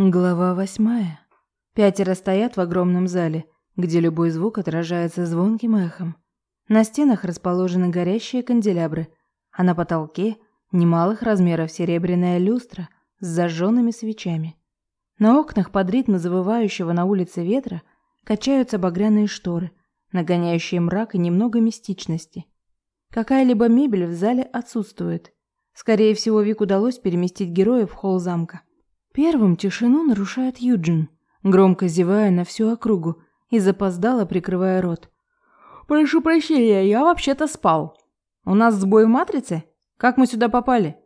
Глава восьмая. Пятеро стоят в огромном зале, где любой звук отражается звонким эхом. На стенах расположены горящие канделябры, а на потолке немалых размеров серебряная люстра с зажженными свечами. На окнах под ритм завывающего на улице ветра качаются багряные шторы, нагоняющие мрак и немного мистичности. Какая-либо мебель в зале отсутствует. Скорее всего, Вик удалось переместить героев в холл замка. Первым тишину нарушает Юджин, громко зевая на всю округу и запоздало прикрывая рот. «Прошу прощения, я вообще-то спал. У нас сбой в матрице? Как мы сюда попали?»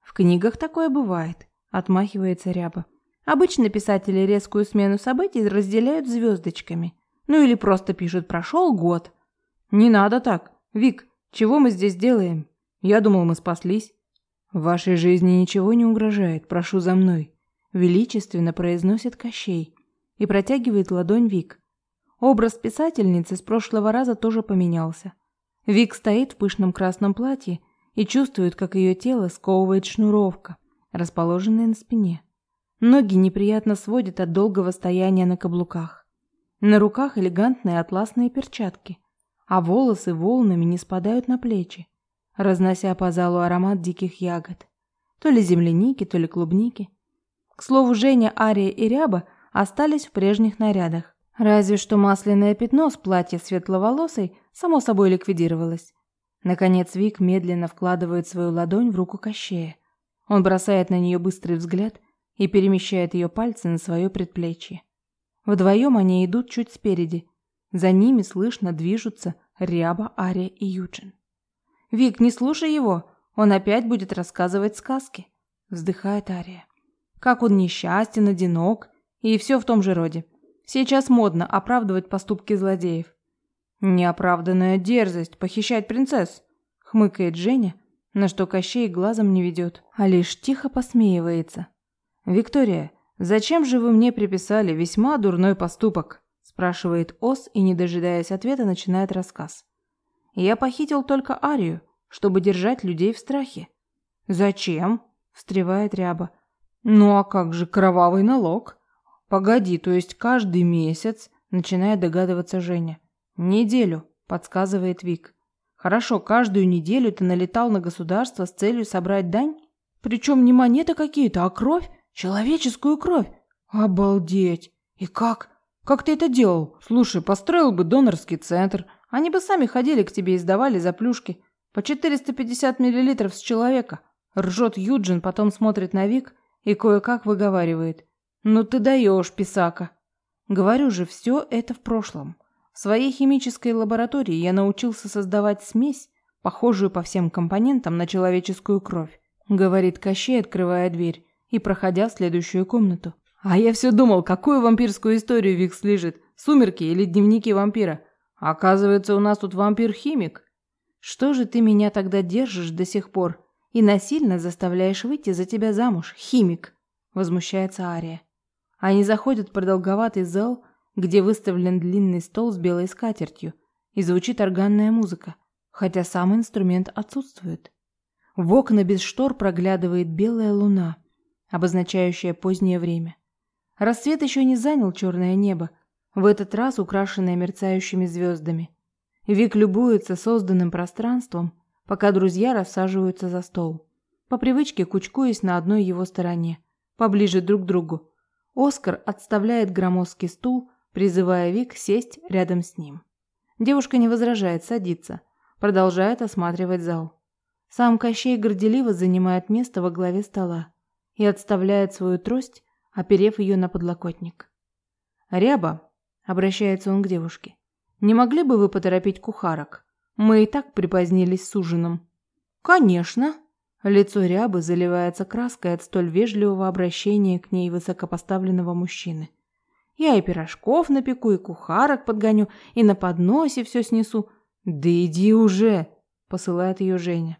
«В книгах такое бывает», — отмахивается Ряба. «Обычно писатели резкую смену событий разделяют звездочками. Ну или просто пишут «прошел год». «Не надо так. Вик, чего мы здесь делаем? Я думал, мы спаслись». «В вашей жизни ничего не угрожает. Прошу за мной», величественно произносит Кощей и протягивает ладонь Вик. Образ писательницы с прошлого раза тоже поменялся. Вик стоит в пышном красном платье и чувствует, как ее тело сковывает шнуровка, расположенная на спине. Ноги неприятно сводят от долгого стояния на каблуках. На руках элегантные атласные перчатки, а волосы волнами не спадают на плечи, разнося по залу аромат диких ягод. То ли земляники, то ли клубники. К слову, Женя, Ария и Ряба остались в прежних нарядах. Разве что масляное пятно с платья светловолосой само собой ликвидировалось. Наконец Вик медленно вкладывает свою ладонь в руку Кощея. Он бросает на нее быстрый взгляд и перемещает ее пальцы на свое предплечье. Вдвоем они идут чуть спереди. За ними слышно движутся Ряба, Ария и Юджин. «Вик, не слушай его, он опять будет рассказывать сказки», — вздыхает Ария как он несчастен, одинок и все в том же роде. Сейчас модно оправдывать поступки злодеев. Неоправданная дерзость похищать принцесс, хмыкает Женя, на что Кощей глазом не ведет, а лишь тихо посмеивается. Виктория, зачем же вы мне приписали весьма дурной поступок? спрашивает Ос и, не дожидаясь ответа, начинает рассказ. Я похитил только Арию, чтобы держать людей в страхе. Зачем? встревает Ряба. Ну а как же кровавый налог? Погоди, то есть каждый месяц, начинает догадываться Женя. Неделю, подсказывает Вик. Хорошо, каждую неделю ты налетал на государство с целью собрать дань? Причем не монеты какие-то, а кровь, человеческую кровь. Обалдеть. И как? Как ты это делал? Слушай, построил бы донорский центр. Они бы сами ходили к тебе и сдавали за плюшки. По 450 миллилитров с человека. Ржет Юджин, потом смотрит на Вик и кое-как выговаривает. «Ну ты даешь, писака!» Говорю же, все это в прошлом. В своей химической лаборатории я научился создавать смесь, похожую по всем компонентам на человеческую кровь, говорит Кощей, открывая дверь и проходя в следующую комнату. А я все думал, какую вампирскую историю Викс лежит, сумерки или дневники вампира. Оказывается, у нас тут вампир-химик. Что же ты меня тогда держишь до сих пор? И насильно заставляешь выйти за тебя замуж, химик!» – возмущается Ария. Они заходят в продолговатый зал, где выставлен длинный стол с белой скатертью, и звучит органная музыка, хотя сам инструмент отсутствует. В окна без штор проглядывает белая луна, обозначающая позднее время. Рассвет еще не занял черное небо, в этот раз украшенное мерцающими звездами. Вик любуется созданным пространством пока друзья рассаживаются за стол. По привычке кучкуясь на одной его стороне, поближе друг к другу. Оскар отставляет громоздкий стул, призывая Вик сесть рядом с ним. Девушка не возражает, садится, продолжает осматривать зал. Сам Кощей горделиво занимает место во главе стола и отставляет свою трость, оперев ее на подлокотник. «Ряба», — обращается он к девушке, — «не могли бы вы поторопить кухарок? Мы и так припозднились с ужином. Конечно. Лицо Рябы заливается краской от столь вежливого обращения к ней высокопоставленного мужчины. Я и пирожков напеку, и кухарок подгоню, и на подносе все снесу. Да иди уже, посылает ее Женя.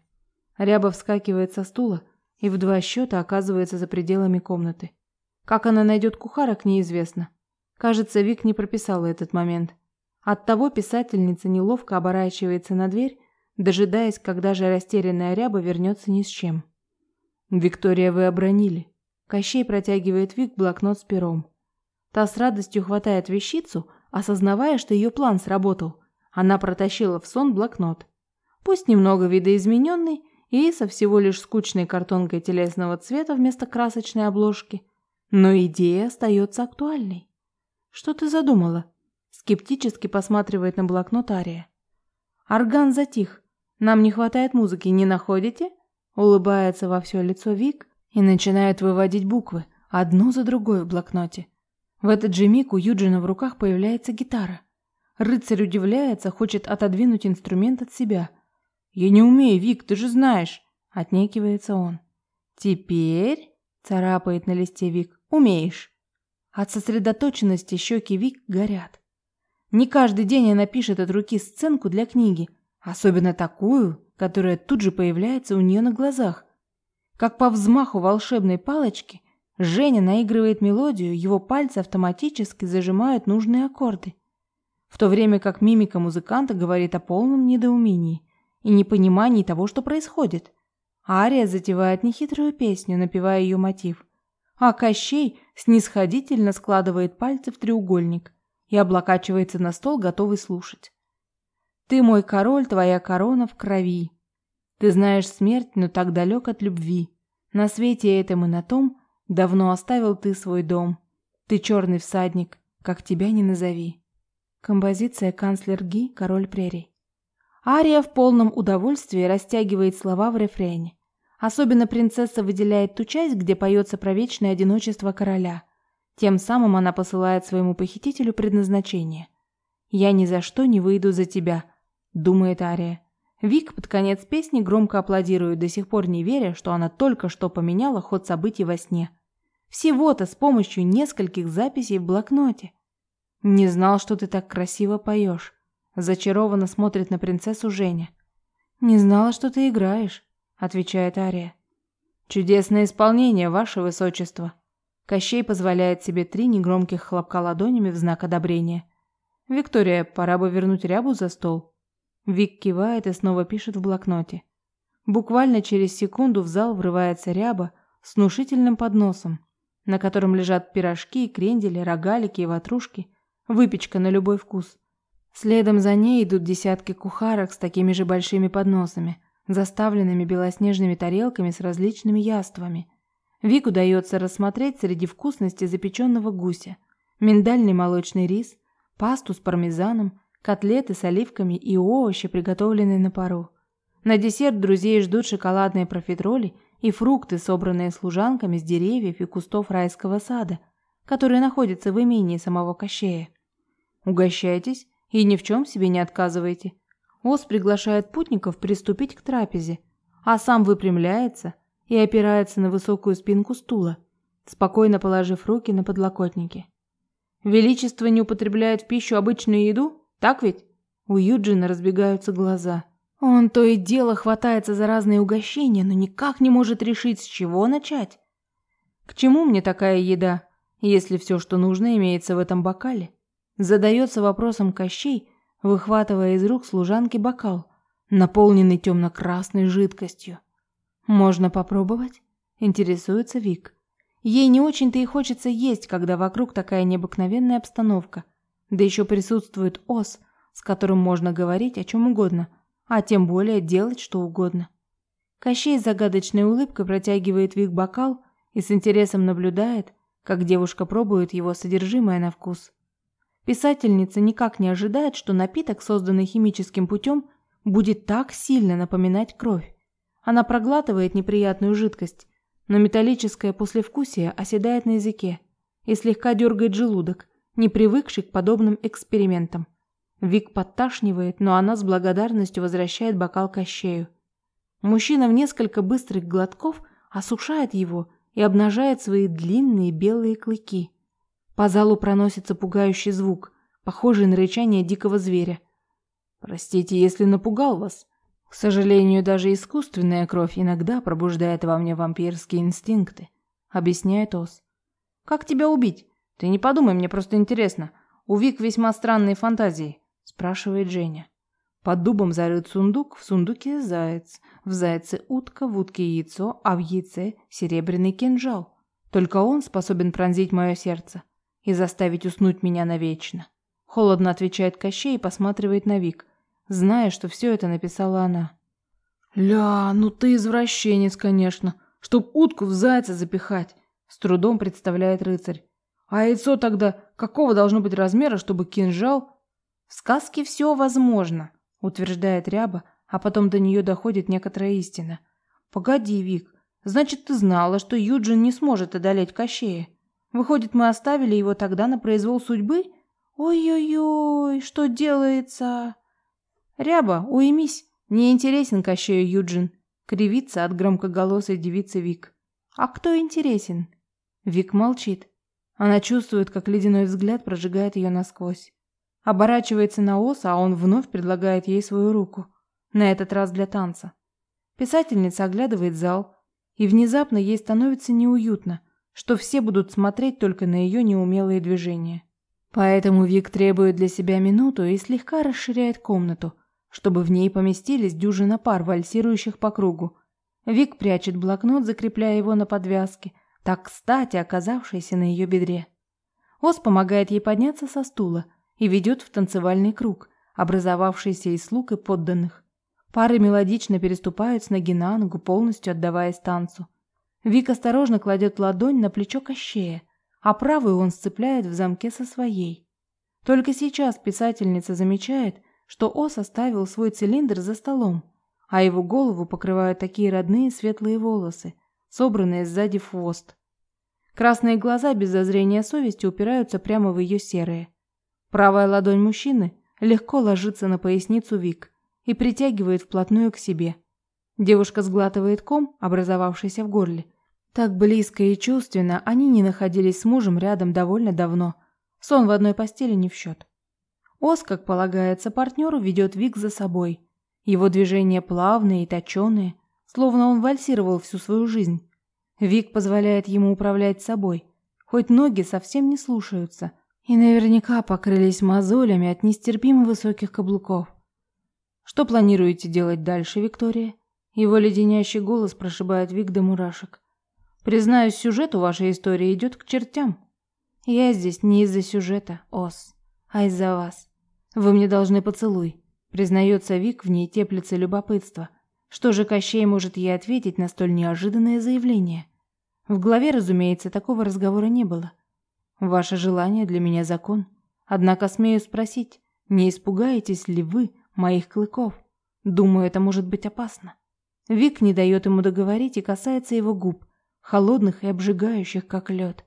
Ряба вскакивает со стула и в два счета оказывается за пределами комнаты. Как она найдет кухарок, неизвестно. Кажется, Вик не прописала этот момент. Оттого писательница неловко оборачивается на дверь, дожидаясь, когда же растерянная ряба вернется ни с чем. «Виктория, вы обронили. Кощей протягивает Вик блокнот с пером. Та с радостью хватает вещицу, осознавая, что ее план сработал. Она протащила в сон блокнот. Пусть немного видоизмененный и со всего лишь скучной картонкой телесного цвета вместо красочной обложки, но идея остается актуальной. «Что ты задумала?» Скептически посматривает на блокнот Ария. Орган затих. Нам не хватает музыки, не находите? Улыбается во все лицо Вик и начинает выводить буквы, одну за другой в блокноте. В этот же миг у Юджина в руках появляется гитара. Рыцарь удивляется, хочет отодвинуть инструмент от себя. «Я не умею, Вик, ты же знаешь!» – отнекивается он. «Теперь...» – царапает на листе Вик. «Умеешь!» От сосредоточенности щеки Вик горят. Не каждый день она пишет от руки сценку для книги, особенно такую, которая тут же появляется у нее на глазах. Как по взмаху волшебной палочки, Женя наигрывает мелодию, его пальцы автоматически зажимают нужные аккорды. В то время как мимика музыканта говорит о полном недоумении и непонимании того, что происходит. Ария затевает нехитрую песню, напевая ее мотив. А Кощей снисходительно складывает пальцы в треугольник – и облокачивается на стол, готовый слушать. «Ты мой король, твоя корона в крови. Ты знаешь смерть, но так далек от любви. На свете этом и на том давно оставил ты свой дом. Ты черный всадник, как тебя не назови». Композиция «Канцлер Ги. Король прерий». Ария в полном удовольствии растягивает слова в рефрене. Особенно принцесса выделяет ту часть, где поется про вечное одиночество короля – тем самым она посылает своему похитителю предназначение. «Я ни за что не выйду за тебя», — думает Ария. Вик под конец песни громко аплодирует, до сих пор не веря, что она только что поменяла ход событий во сне. Всего-то с помощью нескольких записей в блокноте. «Не знал, что ты так красиво поешь», — зачарованно смотрит на принцессу Женя. «Не знала, что ты играешь», — отвечает Ария. «Чудесное исполнение, ваше высочество», Кощей позволяет себе три негромких хлопка ладонями в знак одобрения. «Виктория, пора бы вернуть рябу за стол». Вик кивает и снова пишет в блокноте. Буквально через секунду в зал врывается ряба с внушительным подносом, на котором лежат пирожки, крендели, рогалики и ватрушки, выпечка на любой вкус. Следом за ней идут десятки кухарок с такими же большими подносами, заставленными белоснежными тарелками с различными яствами – Вик удается рассмотреть среди вкусностей запеченного гуся, миндальный молочный рис, пасту с пармезаном, котлеты с оливками и овощи, приготовленные на пару. На десерт друзей ждут шоколадные профитроли и фрукты, собранные служанками с деревьев и кустов райского сада, которые находятся в имении самого Кощея. Угощайтесь и ни в чем себе не отказывайте. Ос приглашает путников приступить к трапезе, а сам выпрямляется, и опирается на высокую спинку стула, спокойно положив руки на подлокотники. Величество не употребляет в пищу обычную еду, так ведь? У Юджина разбегаются глаза. Он то и дело хватается за разные угощения, но никак не может решить, с чего начать. К чему мне такая еда, если все, что нужно, имеется в этом бокале? Задается вопросом Кощей, выхватывая из рук служанки бокал, наполненный темно-красной жидкостью. «Можно попробовать?» – интересуется Вик. Ей не очень-то и хочется есть, когда вокруг такая необыкновенная обстановка. Да еще присутствует Ос, с которым можно говорить о чем угодно, а тем более делать что угодно. Кощей с загадочной улыбкой протягивает Вик бокал и с интересом наблюдает, как девушка пробует его содержимое на вкус. Писательница никак не ожидает, что напиток, созданный химическим путем, будет так сильно напоминать кровь. Она проглатывает неприятную жидкость, но металлическое послевкусие оседает на языке и слегка дергает желудок, не привыкший к подобным экспериментам. Вик подташнивает, но она с благодарностью возвращает бокал Кощею. Мужчина в несколько быстрых глотков осушает его и обнажает свои длинные белые клыки. По залу проносится пугающий звук, похожий на рычание дикого зверя. «Простите, если напугал вас», к сожалению, даже искусственная кровь иногда пробуждает во мне вампирские инстинкты, объясняет Ос. Как тебя убить? Ты не подумай, мне просто интересно. У Вик весьма странные фантазии, спрашивает Женя. Под дубом зарыт сундук, в сундуке заяц, в зайце утка, в утке яйцо, а в яйце серебряный кинжал. Только он способен пронзить мое сердце и заставить уснуть меня навечно. Холодно отвечает Кощей и посматривает на Вик, зная, что все это написала она. «Ля, ну ты извращенец, конечно, чтоб утку в зайца запихать», с трудом представляет рыцарь. «А яйцо тогда какого должно быть размера, чтобы кинжал...» «В сказке все возможно», утверждает Ряба, а потом до нее доходит некоторая истина. «Погоди, Вик, значит, ты знала, что Юджин не сможет одолеть Кощея? Выходит, мы оставили его тогда на произвол судьбы? Ой-ой-ой, что делается?» «Ряба, уймись, не интересен Кощею Юджин», кривится от громкоголосой девицы Вик. «А кто интересен?» Вик молчит. Она чувствует, как ледяной взгляд прожигает ее насквозь. Оборачивается на Оса, а он вновь предлагает ей свою руку. На этот раз для танца. Писательница оглядывает зал, и внезапно ей становится неуютно, что все будут смотреть только на ее неумелые движения. Поэтому Вик требует для себя минуту и слегка расширяет комнату, чтобы в ней поместились дюжина пар, вальсирующих по кругу. Вик прячет блокнот, закрепляя его на подвязке, так кстати оказавшейся на ее бедре. Ос помогает ей подняться со стула – и ведет в танцевальный круг, образовавшийся из слуг и подданных. Пары мелодично переступают с ноги на ногу, полностью отдаваясь танцу. Вик осторожно кладет ладонь на плечо Кощея, а правую он сцепляет в замке со своей. Только сейчас писательница замечает, что Ос оставил свой цилиндр за столом, а его голову покрывают такие родные светлые волосы, собранные сзади в хвост. Красные глаза без зазрения совести упираются прямо в ее серые. Правая ладонь мужчины легко ложится на поясницу Вик и притягивает вплотную к себе. Девушка сглатывает ком, образовавшийся в горле. Так близко и чувственно они не находились с мужем рядом довольно давно. Сон в одной постели не в счет. Ос, как полагается партнеру, ведет Вик за собой. Его движения плавные и точеные, словно он вальсировал всю свою жизнь. Вик позволяет ему управлять собой, хоть ноги совсем не слушаются – и наверняка покрылись мозолями от нестерпимо высоких каблуков. Что планируете делать дальше, Виктория? Его леденящий голос прошибает Вик до мурашек. Признаюсь, сюжет у вашей истории идет к чертям. Я здесь не из-за сюжета, Ос, а из-за вас. Вы мне должны поцелуй. Признается Вик, в ней теплится любопытство. Что же Кощей может ей ответить на столь неожиданное заявление? В голове, разумеется, такого разговора не было. Ваше желание для меня закон. Однако смею спросить, не испугаетесь ли вы моих клыков? Думаю, это может быть опасно. Вик не дает ему договорить и касается его губ, холодных и обжигающих, как лед.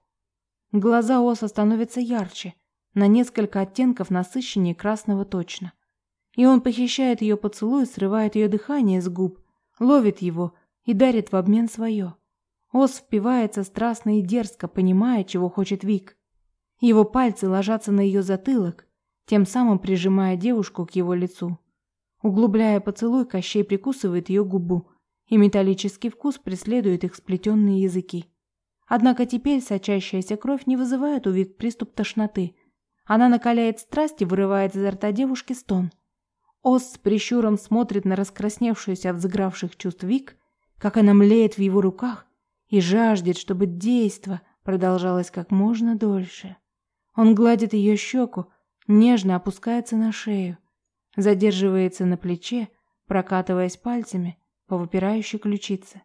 Глаза Оса становятся ярче, на несколько оттенков насыщеннее красного точно. И он похищает ее поцелуй, срывает ее дыхание с губ, ловит его и дарит в обмен свое. Ос впивается страстно и дерзко, понимая, чего хочет Вик. Его пальцы ложатся на ее затылок, тем самым прижимая девушку к его лицу. Углубляя поцелуй, Кощей прикусывает ее губу, и металлический вкус преследует их сплетенные языки. Однако теперь сочащаяся кровь не вызывает у Вик приступ тошноты. Она накаляет страсть и вырывает изо рта девушки стон. Ос с прищуром смотрит на раскрасневшуюся от взыгравших чувств Вик, как она млеет в его руках и жаждет, чтобы действо продолжалось как можно дольше. Он гладит ее щеку, нежно опускается на шею, задерживается на плече, прокатываясь пальцами по выпирающей ключице.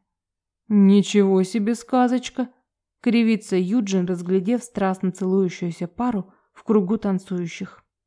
«Ничего себе сказочка!» — кривится Юджин, разглядев страстно целующуюся пару в кругу танцующих.